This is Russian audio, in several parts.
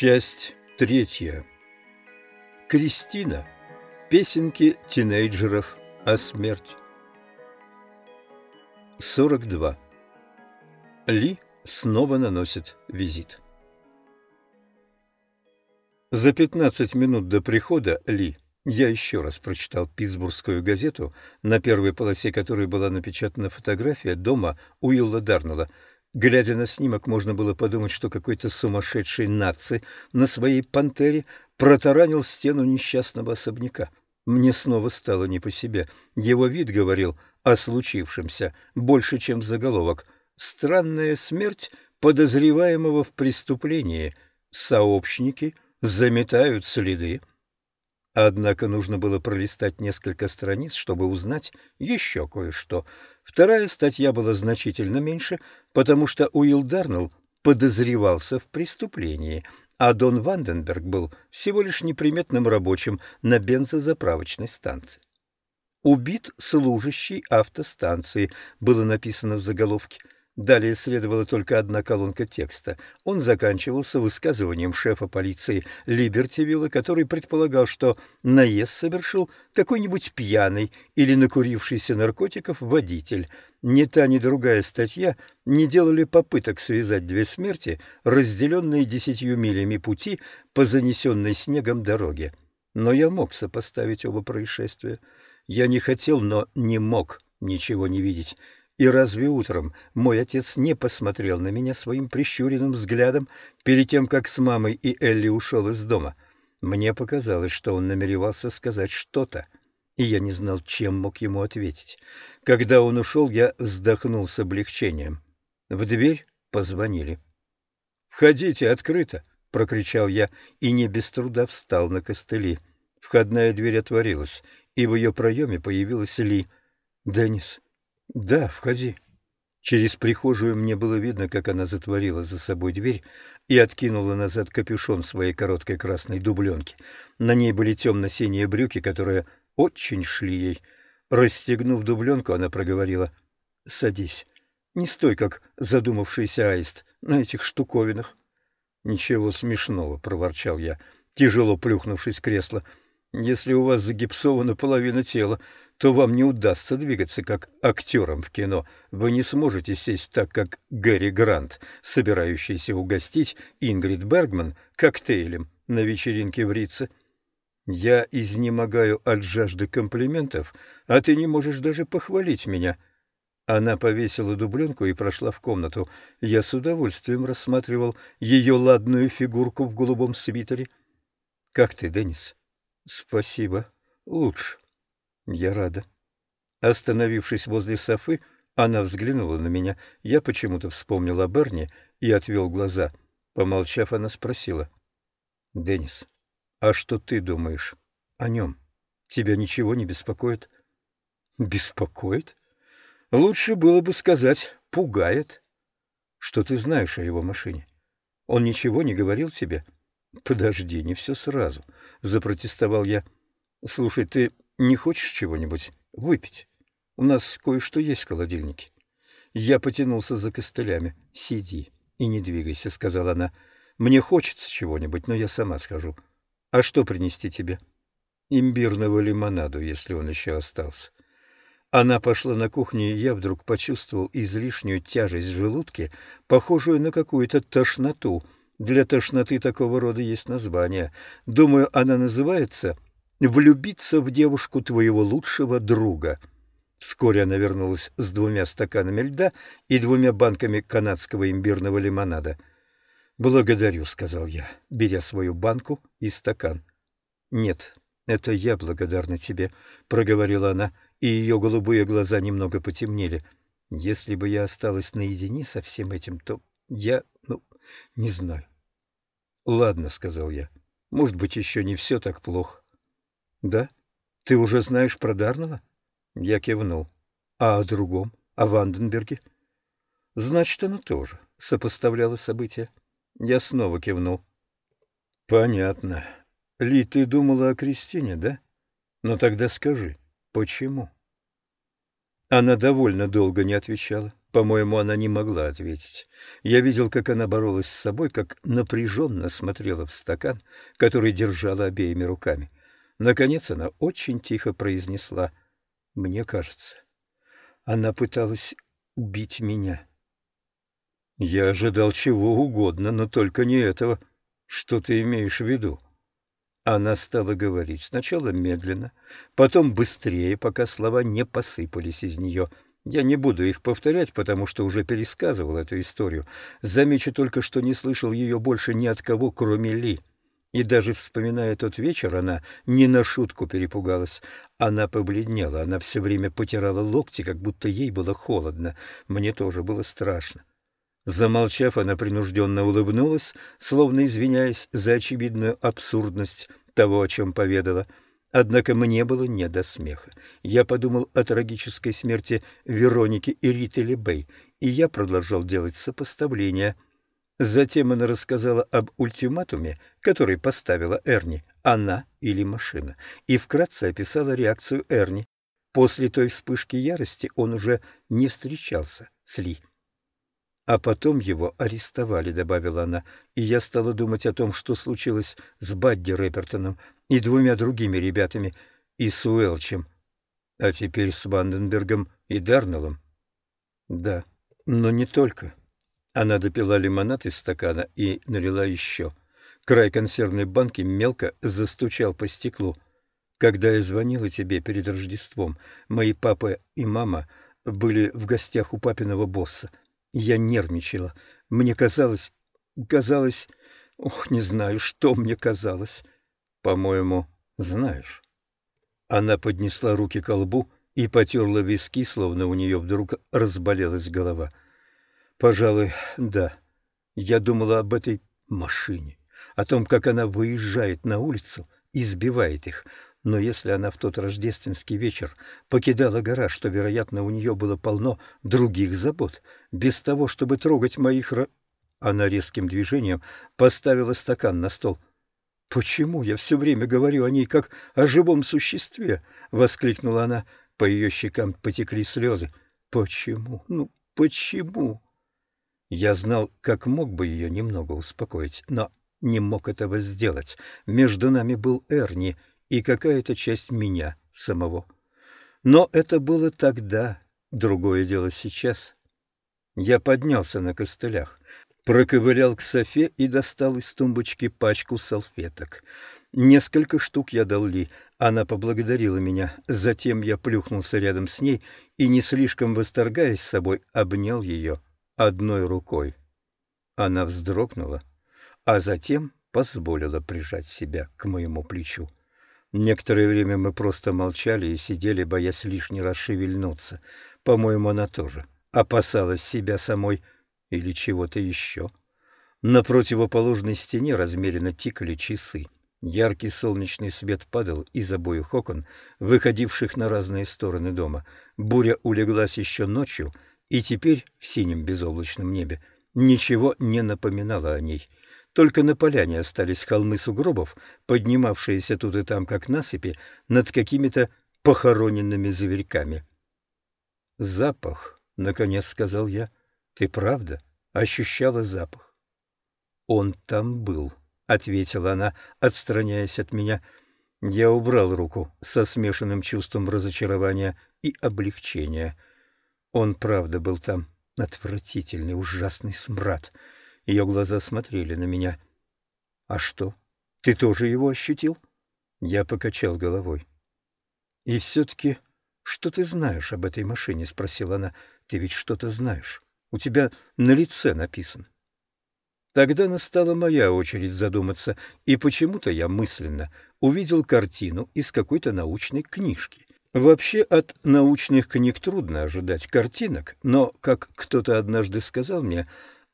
Часть третья. Кристина. Песенки тинейджеров о смерти. 42. Ли снова наносит визит. За 15 минут до прихода Ли я еще раз прочитал Питтсбургскую газету, на первой полосе которой была напечатана фотография дома Уилла Дарнелла. Глядя на снимок, можно было подумать, что какой-то сумасшедший наци на своей пантере протаранил стену несчастного особняка. Мне снова стало не по себе. Его вид говорил о случившемся больше, чем заголовок. «Странная смерть подозреваемого в преступлении. Сообщники заметают следы». Однако нужно было пролистать несколько страниц, чтобы узнать еще кое-что. Вторая статья была значительно меньше, потому что Уилл Дарнелл подозревался в преступлении, а Дон Ванденберг был всего лишь неприметным рабочим на бензозаправочной станции. «Убит служащий автостанции» было написано в заголовке – Далее следовала только одна колонка текста. Он заканчивался высказыванием шефа полиции Либертивилла, который предполагал, что наезд совершил какой-нибудь пьяный или накурившийся наркотиков водитель. Ни та, ни другая статья не делали попыток связать две смерти, разделенные десятью милями пути по занесенной снегом дороге. Но я мог сопоставить оба происшествия. Я не хотел, но не мог ничего не видеть. И разве утром мой отец не посмотрел на меня своим прищуренным взглядом перед тем, как с мамой и Элли ушел из дома? Мне показалось, что он намеревался сказать что-то, и я не знал, чем мог ему ответить. Когда он ушел, я вздохнул с облегчением. В дверь позвонили. «Входите, открыто!» — прокричал я, и не без труда встал на костыли. Входная дверь отворилась, и в ее проеме появилась Ли. «Деннис, «Да, входи». Через прихожую мне было видно, как она затворила за собой дверь и откинула назад капюшон своей короткой красной дубленки. На ней были темно-синие брюки, которые очень шли ей. Расстегнув дубленку, она проговорила «Садись, не стой, как задумавшийся аист на этих штуковинах». «Ничего смешного», — проворчал я, тяжело плюхнувшись в кресло. «Если у вас загипсована половина тела, то вам не удастся двигаться как актерам в кино. Вы не сможете сесть так, как Гэри Грант, собирающийся угостить Ингрид Бергман коктейлем на вечеринке в Рице. Я изнемогаю от жажды комплиментов, а ты не можешь даже похвалить меня. Она повесила дубленку и прошла в комнату. Я с удовольствием рассматривал ее ладную фигурку в голубом свитере. — Как ты, Деннис? — Спасибо. Лучше. Я рада. Остановившись возле Софы, она взглянула на меня. Я почему-то вспомнил о Берни и отвел глаза. Помолчав, она спросила. — Деннис, а что ты думаешь о нем? Тебя ничего не беспокоит? — Беспокоит? Лучше было бы сказать «пугает». Что ты знаешь о его машине? Он ничего не говорил тебе? — Подожди, не все сразу, — запротестовал я. — Слушай, ты не хочешь чего-нибудь выпить? У нас кое-что есть в холодильнике. Я потянулся за костылями. Сиди и не двигайся, сказала она. Мне хочется чего-нибудь, но я сама схожу. А что принести тебе? Имбирного лимонаду, если он еще остался. Она пошла на кухню, и я вдруг почувствовал излишнюю тяжесть в желудке, похожую на какую-то тошноту. Для тошноты такого рода есть название. Думаю, она называется влюбиться в девушку твоего лучшего друга. Вскоре она вернулась с двумя стаканами льда и двумя банками канадского имбирного лимонада. «Благодарю», — сказал я, беря свою банку и стакан. «Нет, это я благодарна тебе», — проговорила она, и ее голубые глаза немного потемнели. «Если бы я осталась наедине со всем этим, то я, ну, не знаю». «Ладно», — сказал я, — «может быть, еще не все так плохо». Да? Ты уже знаешь про Дарнова? Я кивнул. А о другом? О Ванденберге? Значит, она тоже сопоставляла события. Я снова кивнул. Понятно. Ли, ты думала о Кристине, да? Но тогда скажи, почему? Она довольно долго не отвечала. По-моему, она не могла ответить. Я видел, как она боролась с собой, как напряженно смотрела в стакан, который держала обеими руками. Наконец она очень тихо произнесла «Мне кажется». Она пыталась убить меня. Я ожидал чего угодно, но только не этого. Что ты имеешь в виду? Она стала говорить сначала медленно, потом быстрее, пока слова не посыпались из нее — я не буду их повторять, потому что уже пересказывал эту историю. Замечу только, что не слышал ее больше ни от кого, кроме Ли. И даже вспоминая тот вечер, она не на шутку перепугалась. Она побледнела, она все время потирала локти, как будто ей было холодно. Мне тоже было страшно. Замолчав, она принужденно улыбнулась, словно извиняясь за очевидную абсурдность того, о чем поведала — Однако мне было не до смеха. Я подумал о трагической смерти Вероники и Риты Лебей, и я продолжал делать сопоставления. Затем она рассказала об ультиматуме, который поставила Эрни, она или машина, и вкратце описала реакцию Эрни. После той вспышки ярости он уже не встречался с Ли. А потом его арестовали, добавила она, и я стала думать о том, что случилось с Бадди Рэпертоном и двумя другими ребятами, и с Уэлчем. А теперь с Ванденбергом и Дарнеллом. Да, но не только. Она допила лимонад из стакана и налила еще. Край консервной банки мелко застучал по стеклу. Когда я звонила тебе перед Рождеством, мои папа и мама были в гостях у папиного босса — я нервничала. Мне казалось... Казалось... Ох, не знаю, что мне казалось. По-моему, знаешь. Она поднесла руки к лбу и потерла виски, словно у нее вдруг разболелась голова. Пожалуй, да. Я думала об этой машине, о том, как она выезжает на улицу и сбивает их, но если она в тот рождественский вечер покидала гараж, то, вероятно, у нее было полно других забот. Без того, чтобы трогать моих... Ро... Она резким движением поставила стакан на стол. «Почему я все время говорю о ней, как о живом существе?» — воскликнула она. По ее щекам потекли слезы. «Почему? Ну, почему?» Я знал, как мог бы ее немного успокоить, но не мог этого сделать. Между нами был Эрни — и какая-то часть меня самого. Но это было тогда, другое дело сейчас. Я поднялся на костылях, проковылял к Софе и достал из тумбочки пачку салфеток. Несколько штук я дал Ли, она поблагодарила меня, затем я плюхнулся рядом с ней и, не слишком восторгаясь собой, обнял ее одной рукой. Она вздрогнула, а затем позволила прижать себя к моему плечу. Некоторое время мы просто молчали и сидели, боясь лишний раз шевельнуться. По-моему, она тоже опасалась себя самой или чего-то еще. На противоположной стене размеренно тикали часы. Яркий солнечный свет падал из обоих окон, выходивших на разные стороны дома. Буря улеглась еще ночью, и теперь в синем безоблачном небе ничего не напоминало о ней. Только на поляне остались холмы сугробов, поднимавшиеся тут и там, как насыпи, над какими-то похороненными зверьками. «Запах», — наконец сказал я, — «ты правда ощущала запах?» «Он там был», — ответила она, отстраняясь от меня. Я убрал руку со смешанным чувством разочарования и облегчения. Он правда был там. Отвратительный, ужасный смрад. Ее глаза смотрели на меня. «А что? Ты тоже его ощутил?» Я покачал головой. «И все-таки, что ты знаешь об этой машине?» — спросила она. «Ты ведь что-то знаешь. У тебя на лице написано». Тогда настала моя очередь задуматься, и почему-то я мысленно увидел картину из какой-то научной книжки. Вообще от научных книг трудно ожидать картинок, но, как кто-то однажды сказал мне,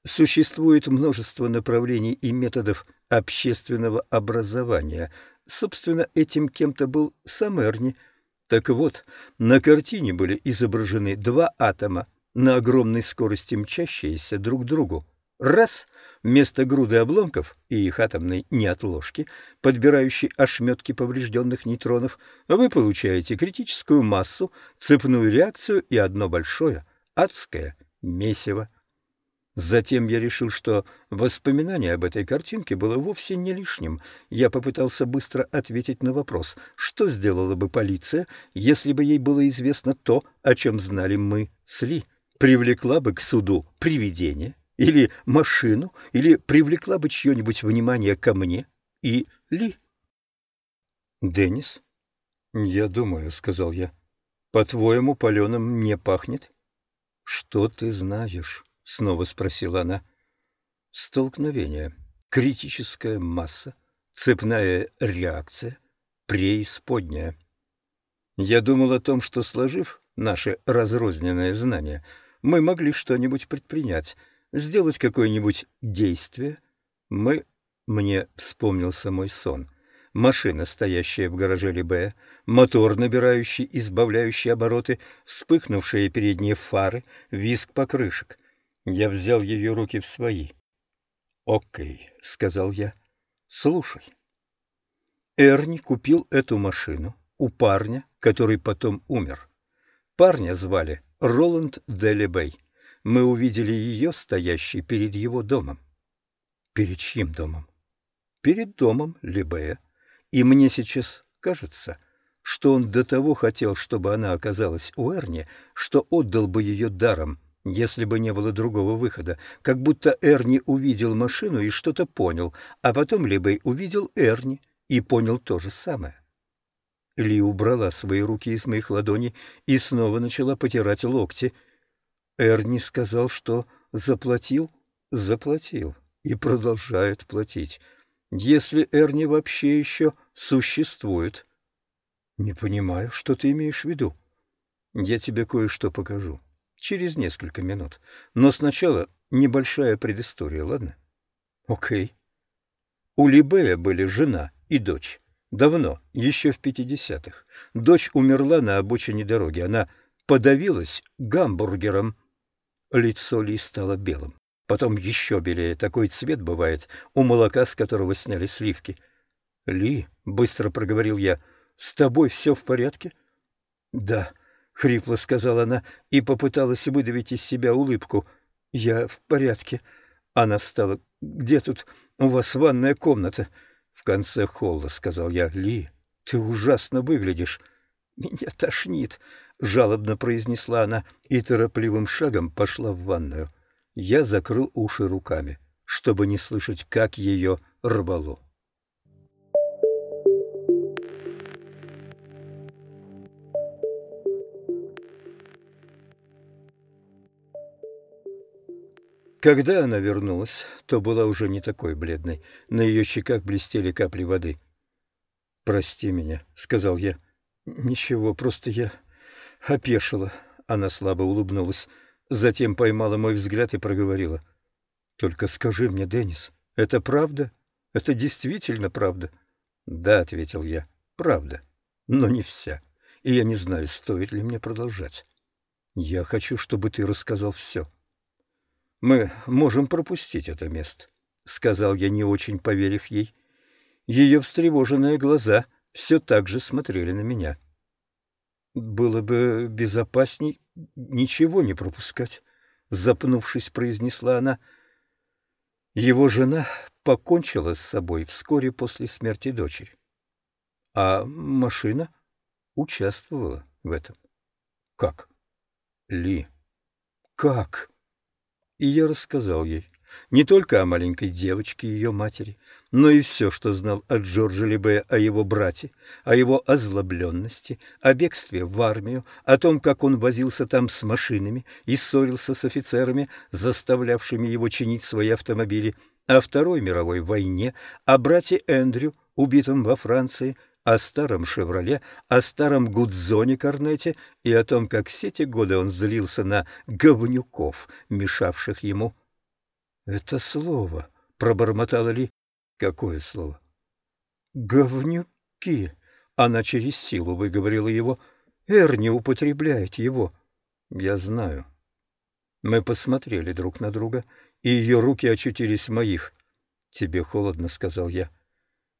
Существует множество направлений и методов общественного образования. Собственно, этим кем-то был сам Эрни. Так вот, на картине были изображены два атома, на огромной скорости мчащиеся друг к другу. Раз — вместо груды обломков и их атомной неотложки, подбирающей ошметки поврежденных нейтронов, вы получаете критическую массу, цепную реакцию и одно большое адское месиво. Затем я решил, что воспоминание об этой картинке было вовсе не лишним. Я попытался быстро ответить на вопрос, что сделала бы полиция, если бы ей было известно то, о чем знали мы с Ли. Привлекла бы к суду привидение или машину, или привлекла бы чье-нибудь внимание ко мне и Ли. «Деннис?» «Я думаю», — сказал я. «По-твоему, паленым не пахнет?» «Что ты знаешь?» — снова спросила она. «Столкновение, критическая масса, цепная реакция, преисподняя». Я думал о том, что, сложив наши разрозненные знания, мы могли что-нибудь предпринять, сделать какое-нибудь действие. Мы... Мне вспомнился мой сон. Машина, стоящая в гараже Либе, мотор, набирающий, избавляющий обороты, вспыхнувшие передние фары, визг покрышек. Я взял ее руки в свои. «Окей», — сказал я, — «слушай». Эрни купил эту машину у парня, который потом умер. Парня звали Роланд Делебей. Мы увидели ее, стоящей перед его домом. Перед чьим домом? Перед домом Лебея. И мне сейчас кажется, что он до того хотел, чтобы она оказалась у Эрни, что отдал бы ее даром если бы не было другого выхода, как будто Эрни увидел машину и что-то понял, а потом Либей увидел Эрни и понял то же самое. Ли убрала свои руки из моих ладоней и снова начала потирать локти. Эрни сказал, что заплатил, заплатил и продолжает платить, если Эрни вообще еще существует. Не понимаю, что ты имеешь в виду. Я тебе кое-что покажу через несколько минут. Но сначала небольшая предыстория, ладно? Окей. У Либея были жена и дочь. Давно, еще в пятидесятых. Дочь умерла на обочине дороги. Она подавилась гамбургером. Лицо Ли стало белым. Потом еще белее. Такой цвет бывает у молока, с которого сняли сливки. «Ли», — быстро проговорил я, — «с тобой все в порядке?» «Да». — хрипло сказала она и попыталась выдавить из себя улыбку. «Я в порядке». Она встала. «Где тут у вас ванная комната?» «В конце холла», — сказал я. «Ли, ты ужасно выглядишь». «Меня тошнит», — жалобно произнесла она и торопливым шагом пошла в ванную. Я закрыл уши руками, чтобы не слышать, как ее рвало. Когда она вернулась, то была уже не такой бледной. На ее щеках блестели капли воды. «Прости меня», — сказал я. «Ничего, просто я опешила». Она слабо улыбнулась, затем поймала мой взгляд и проговорила. «Только скажи мне, Деннис, это правда? Это действительно правда?» «Да», — ответил я, — «правда, но не вся, и я не знаю, стоит ли мне продолжать. Я хочу, чтобы ты рассказал все». «Мы можем пропустить это место», — сказал я, не очень поверив ей. Ее встревоженные глаза все так же смотрели на меня. «Было бы безопасней ничего не пропускать», — запнувшись, произнесла она. Его жена покончила с собой вскоре после смерти дочери. А машина участвовала в этом. Как? Ли. Как? И я рассказал ей не только о маленькой девочке и ее матери, но и все, что знал от Джорджа Либе о его брате, о его озлобленности, о бегстве в армию, о том, как он возился там с машинами и ссорился с офицерами, заставлявшими его чинить свои автомобили, о Второй мировой войне, о брате Эндрю, убитом во Франции, о старом «Шевроле», о старом Гудзоне Корнете и о том, как все те годы он злился на говнюков, мешавших ему. «Это слово», — пробормотала Ли. «Какое слово?» «Говнюки». Она через силу выговорила его. «Эрни употребляет его». «Я знаю». Мы посмотрели друг на друга, и ее руки очутились в моих. «Тебе холодно», — сказал я.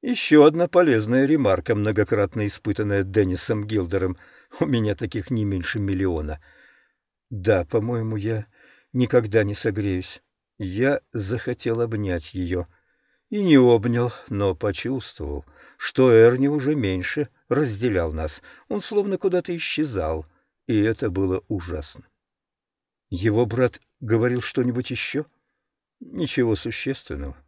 Еще одна полезная ремарка, многократно испытанная Деннисом Гилдером. У меня таких не меньше миллиона. Да, по-моему, я никогда не согреюсь. Я захотел обнять ее. И не обнял, но почувствовал, что Эрни уже меньше разделял нас. Он словно куда-то исчезал, и это было ужасно. Его брат говорил что-нибудь еще? Ничего существенного.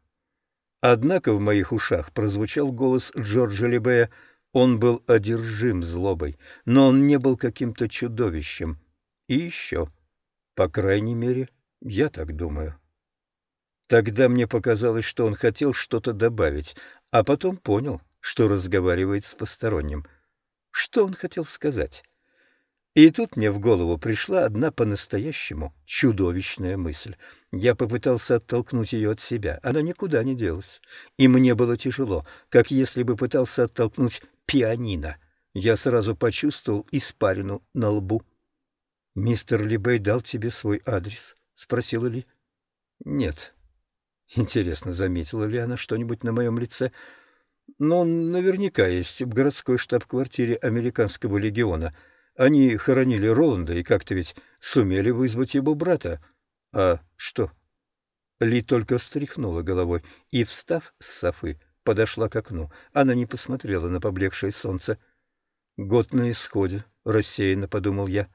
Однако в моих ушах прозвучал голос Джорджа Лебея. Он был одержим злобой, но он не был каким-то чудовищем. И еще, по крайней мере, я так думаю. Тогда мне показалось, что он хотел что-то добавить, а потом понял, что разговаривает с посторонним. Что он хотел сказать? И тут мне в голову пришла одна по-настоящему чудовищная мысль. Я попытался оттолкнуть ее от себя. Она никуда не делась. И мне было тяжело, как если бы пытался оттолкнуть пианино. Я сразу почувствовал испарину на лбу. «Мистер Либей дал тебе свой адрес?» — спросила Ли. «Нет». Интересно, заметила ли она что-нибудь на моем лице? Но наверняка есть в городской штаб-квартире американского легиона. Они хоронили Роланда и как-то ведь сумели вызвать его брата. А что? Ли только встряхнула головой и, встав с софы, подошла к окну. Она не посмотрела на поблекшее солнце. «Год на исходе», — рассеянно подумал я.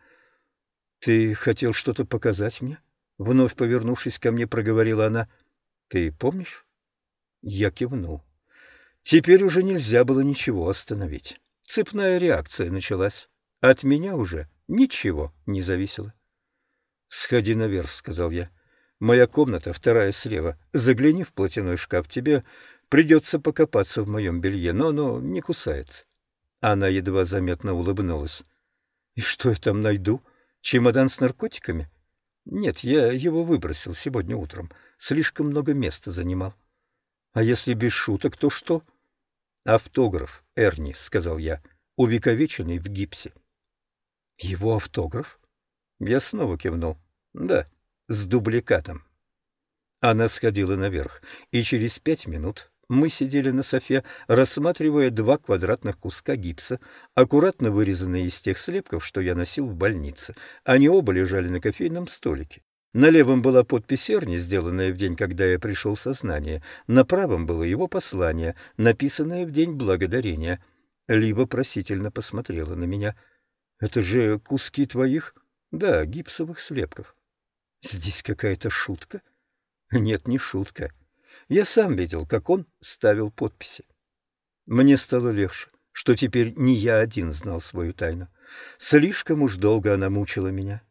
«Ты хотел что-то показать мне?» Вновь повернувшись ко мне, проговорила она. «Ты помнишь?» Я кивнул. Теперь уже нельзя было ничего остановить. Цепная реакция началась. От меня уже ничего не зависело. «Сходи наверх», — сказал я. «Моя комната, вторая слева. Загляни в платяной шкаф. Тебе придется покопаться в моем белье, но оно не кусается». Она едва заметно улыбнулась. «И что я там найду? Чемодан с наркотиками?» «Нет, я его выбросил сегодня утром. Слишком много места занимал». «А если без шуток, то что?» «Автограф, Эрни», — сказал я, увековеченный в гипсе. «Его автограф?» Я снова кивнул. «Да, с дубликатом». Она сходила наверх, и через пять минут мы сидели на софе, рассматривая два квадратных куска гипса, аккуратно вырезанные из тех слепков, что я носил в больнице. Они оба лежали на кофейном столике. На левом была подпись Эрни, сделанная в день, когда я пришел в сознание. На правом было его послание, написанное в день благодарения. Либо просительно посмотрела на меня. «Это же куски твоих?» «Да, гипсовых слепков». «Здесь какая-то шутка?» «Нет, не шутка. Я сам видел, как он ставил подписи. Мне стало легче, что теперь не я один знал свою тайну. Слишком уж долго она мучила меня.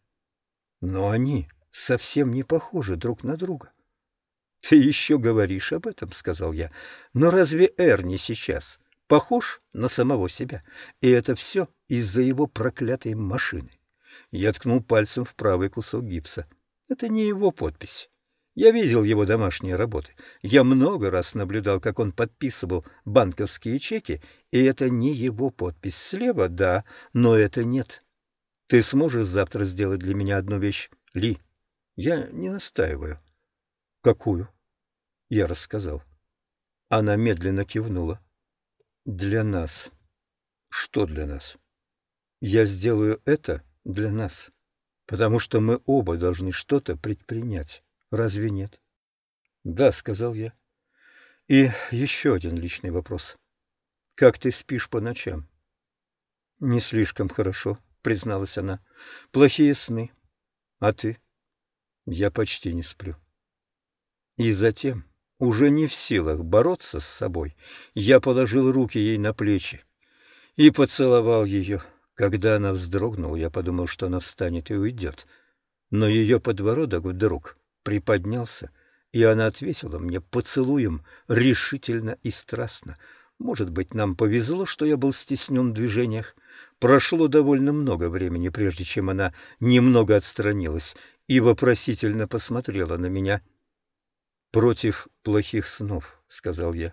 Но они совсем не похожи друг на друга. — Ты еще говоришь об этом, — сказал я. — Но разве Эрни сейчас похож на самого себя? И это все из-за его проклятой машины. Я ткнул пальцем в правый кусок гипса. Это не его подпись. Я видел его домашние работы. Я много раз наблюдал, как он подписывал банковские чеки, и это не его подпись. Слева — да, но это нет. Ты сможешь завтра сделать для меня одну вещь, Ли? Я не настаиваю. Какую? Я рассказал. Она медленно кивнула. Для нас. Что для нас? Я сделаю это для нас, потому что мы оба должны что-то предпринять. Разве нет? Да, сказал я. И еще один личный вопрос. Как ты спишь по ночам? Не слишком хорошо, призналась она. Плохие сны. А ты? Я почти не сплю. И затем, уже не в силах бороться с собой, я положил руки ей на плечи и поцеловал ее. Когда она вздрогнула, я подумал, что она встанет и уйдет. Но ее подбородок вдруг приподнялся, и она ответила мне поцелуем решительно и страстно. Может быть, нам повезло, что я был стеснен в движениях. Прошло довольно много времени, прежде чем она немного отстранилась и вопросительно посмотрела на меня. «Против плохих снов», — сказал я,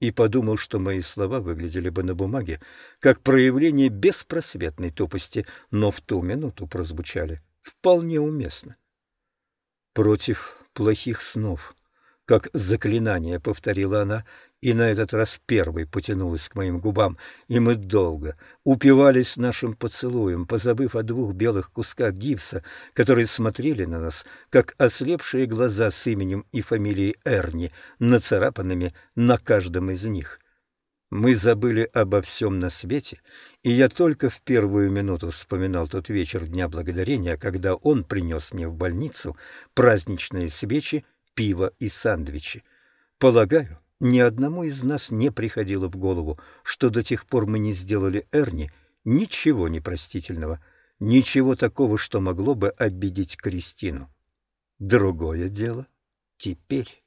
и подумал, что мои слова выглядели бы на бумаге как проявление беспросветной тупости, но в ту минуту прозвучали вполне уместно. «Против плохих снов», — как заклинание повторила она, и на этот раз первый потянулась к моим губам, и мы долго упивались нашим поцелуем, позабыв о двух белых кусках гипса, которые смотрели на нас, как ослепшие глаза с именем и фамилией Эрни, нацарапанными на каждом из них. Мы забыли обо всем на свете, и я только в первую минуту вспоминал тот вечер Дня Благодарения, когда он принес мне в больницу праздничные свечи, пиво и сандвичи. Полагаю, ни одному из нас не приходило в голову, что до тех пор мы не сделали Эрни ничего непростительного, ничего такого, что могло бы обидеть Кристину. Другое дело теперь.